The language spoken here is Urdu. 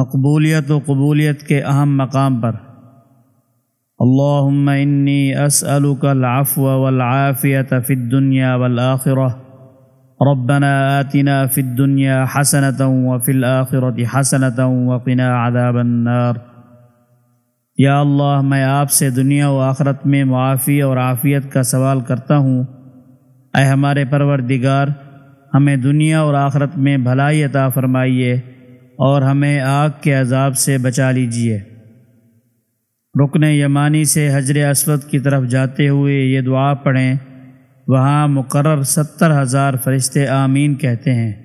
مقبولیت و قبولیت کے اہم مقام پر۔ اللہم انی اسألک العفو والعافیت فی الدنیا والآخرہ۔ ربنا آتنا فی الدنیا حسنتا وفی الآخرت حسنتا وقنا عذاب النار۔ یا اللہ، میں آپ سے دنیا و آخرت میں معافی اور عافیت کا سوال کرتا ہوں۔ اے ہمارے پروردگار، ہمیں دنیا اور آخرت میں بھلائی عطا فرمائیے۔ اور ہمیں آگ کے عذاب سے بچا لیجیے رکن یمانی سے حجر اسود کی طرف جاتے ہوئے یہ دعا پڑھیں، وہاں مقرر ستر ہزار فرشتے آمین کہتے ہیں۔